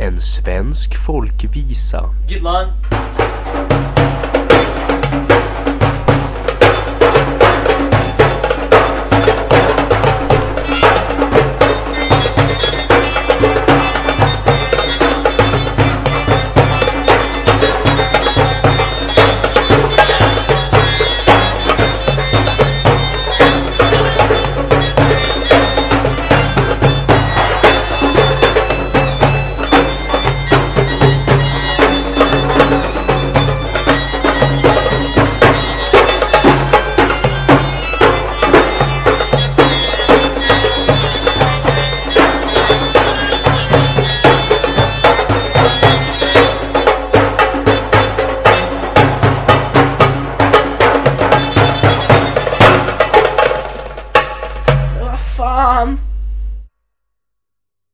En svensk folkvisa. Good line. farm.